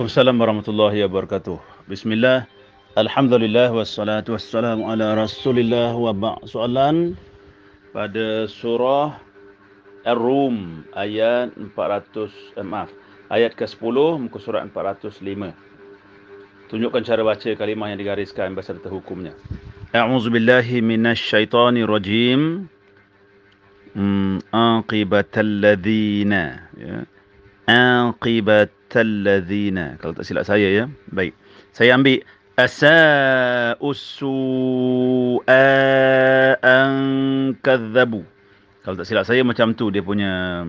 Waalaikumsalam warahmatullahi wabarakatuh. Bismillah. Alhamdulillah wassalatu wassalamu ala Rasulillah wa ba' soalan pada surah Ar-Rum ayat 400 eh, maaf ayat ke-10 muka surat 405. Tunjukkan cara baca kalimah yang digariskan beserta hukumnya. A'udzu billahi minasyaitonir rajim. Hmm, aqibatal ladzina ya. Aqibatal ladzina. Kalau tak silap saya ya. Baik. Saya ambil asa'usu'a an kadzabu. Kalau tak silap saya macam tu dia punya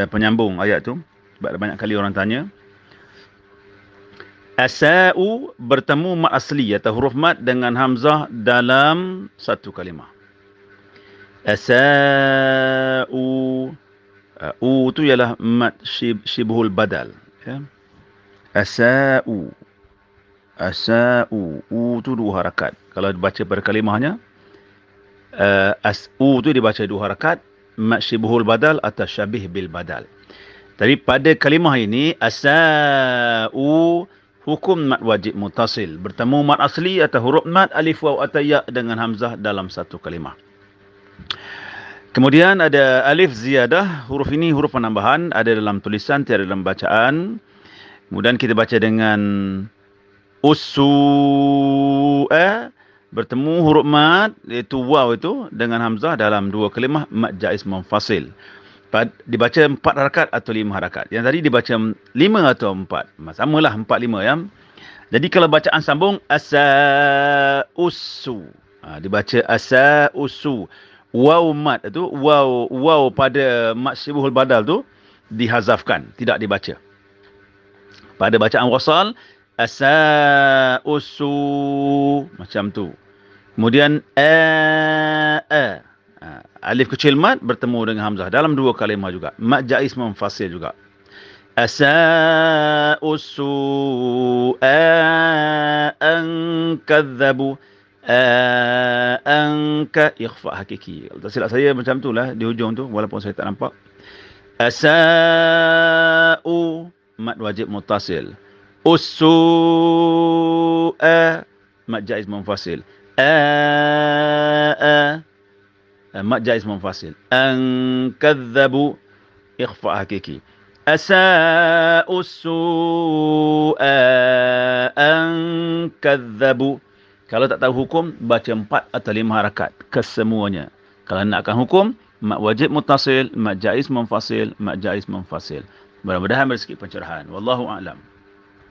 eh, penyambung ayat tu. Sebab banyak kali orang tanya. Asa'u bertemu mat asli atau huruf mat dengan hamzah dalam satu kalimah. Asa'u uh, U tu ialah mat shib, shibhul badal. Ya. Asa'u. Asa'u. U tu dua harakat. Kalau dibaca pada kalimahnya, uh, as U tu dibaca dua harakat. Mat shibhul badal atau syabih bil badal. Tapi pada kalimah ini, Asa'u hukum mat wajib mutasil bertemu mat asli atau huruf mat alif waw atau ya dengan hamzah dalam satu kalimah. Kemudian ada alif ziyadah, huruf ini huruf penambahan, ada dalam tulisan, tiada dalam bacaan. Kemudian kita baca dengan usu'a, bertemu huruf mat, iaitu waw itu, dengan hamzah dalam dua kalimah, mat jais memfasil dibaca empat harakat atau lima harakat. Yang tadi dibaca lima atau empat. Sama lah empat lima ya. Jadi kalau bacaan sambung asa usu. Ha, dibaca asa usu. Waw mat itu waw waw pada mat syibuhul badal tu dihazafkan, tidak dibaca. Pada bacaan wasal asa usu macam tu. Kemudian a a Ha, alif kecil mat bertemu dengan hamzah dalam dua kalimah juga. Mat jais memfasil juga. Asa usu an kadzabu anka ikhfa hakiki. Tak silap saya macam tu lah di hujung tu walaupun saya tak nampak. Asa'u mat wajib mutasil. Usu mat jais memfasil. A mat jais munfasil an kadzabu ikhfa hakiki asa usu'a an kadzabu kalau tak tahu hukum baca empat atau lima harakat kesemuanya. Kalau nakkan hukum mat wajib mutasil mat jais munfasil mat jais munfasil. Mudah-mudahan bersikit pencerahan. Wallahu a'lam